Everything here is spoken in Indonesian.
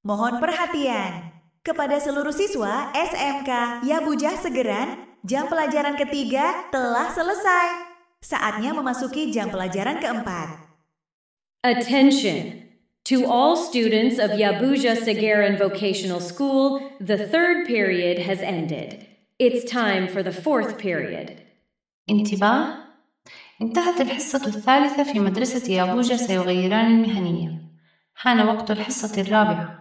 Mohon perhatian. Kepada seluruh siswa SMK Yabujah Segeran, jam pelajaran ketiga telah selesai. Saatnya memasuki jam pelajaran keempat. Attention! To all students of Yabuja Segeran Vocational School, the third period has ended. It's time for the fourth period. انتباه انتهت الحصة الثالثة في مدرسة يابوجا سيغيران المهنية حان وقت الحصة الرابعة